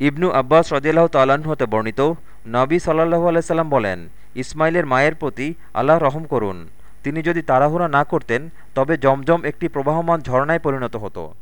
ইবনু আব্বাস রদিয়াল্লাহ তালান হতে বর্ণিত, নবী সাল্লাহু আলাইসাল্লাম বলেন, ইসমাইলের মায়ের প্রতি আল্লাহ রহম করুন। তিনি যদি তাড়াহুড়া না করতেন, তবে জমজম একটি প্রবাহমান ঝর্ণায় পরিণত হতো।